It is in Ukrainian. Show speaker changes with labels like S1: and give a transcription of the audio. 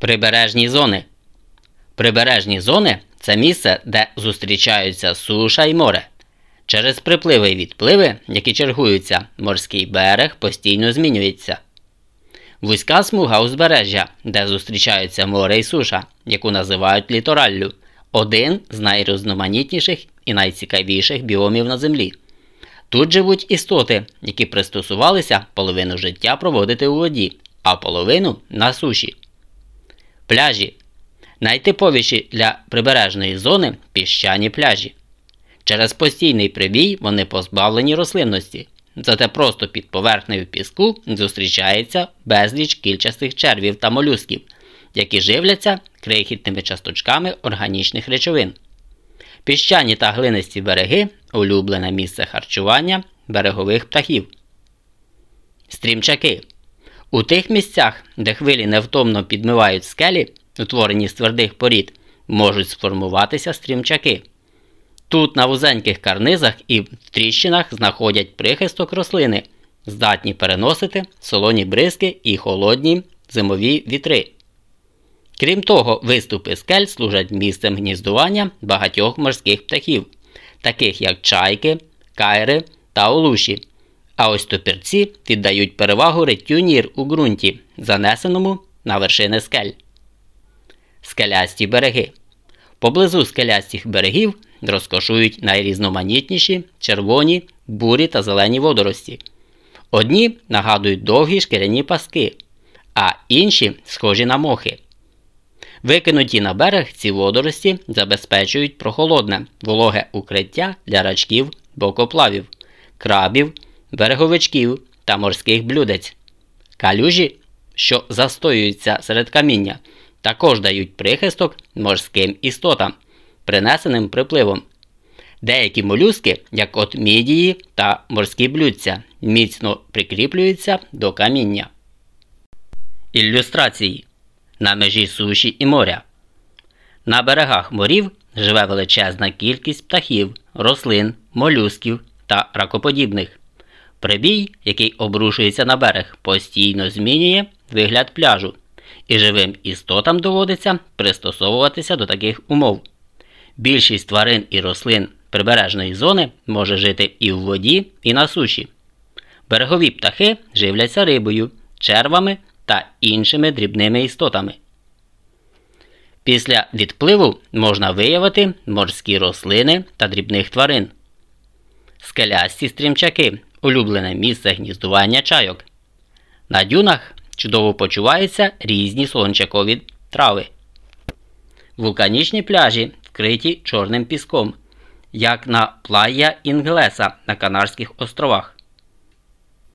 S1: Прибережні зони. Прибережні зони це місце, де зустрічаються суша і море. Через припливи і відпливи, які чергуються, морський берег постійно змінюється. Вузька смуга узбережжя, де зустрічаються море і суша, яку називають літораллю, один з найрізноманітніших і найцікавіших біомів на землі. Тут живуть істоти, які пристосувалися половину життя проводити у воді, а половину на суші. Пляжі найтиповіші для прибережної зони піщані пляжі. Через постійний прибій вони позбавлені рослинності, зате просто під поверхнею піску зустрічається безліч кільчастих червів та молюсків, які живляться крихітними часточками органічних речовин. Піщані та глинисті береги улюблене місце харчування берегових птахів. Стрімчаки. У тих місцях, де хвилі невтомно підмивають скелі, утворені з твердих порід, можуть сформуватися стрімчаки. Тут на вузеньких карнизах і в тріщинах знаходять прихисток рослини, здатні переносити солоні бризки і холодні зимові вітри. Крім того, виступи скель служать місцем гніздування багатьох морських птахів, таких як чайки, кайри та олуші. А ось топірці віддають перевагу риттю нір у ґрунті, занесеному на вершини скель. Скелясті береги. Поблизу скелястих берегів розкошують найрізноманітніші червоні, бурі та зелені водорості. Одні нагадують довгі шкіряні паски, а інші схожі на мохи. Викинуті на берег ці водорості забезпечують прохолодне, вологе укриття для рачків, бокоплавів, крабів, береговичків та морських блюдець. Калюжі, що застоюються серед каміння, також дають прихисток морським істотам, принесеним припливом. Деякі молюски, як от мідії та морські блюдця, міцно прикріплюються до каміння. Ілюстрації на межі суші і моря. На берегах морів живе величезна кількість птахів, рослин, молюсків та ракоподібних. Прибій, який обрушується на берег, постійно змінює вигляд пляжу, і живим істотам доводиться пристосовуватися до таких умов. Більшість тварин і рослин прибережної зони може жити і в воді, і на суші. Берегові птахи живляться рибою, червами та іншими дрібними істотами. Після відпливу можна виявити морські рослини та дрібних тварин. Скелясті стрімчаки улюблене місце гніздування чайок. На дюнах чудово почуваються різні сончакові трави. Вулканічні пляжі вкриті чорним піском, як на плая Інглеса на Канарських островах.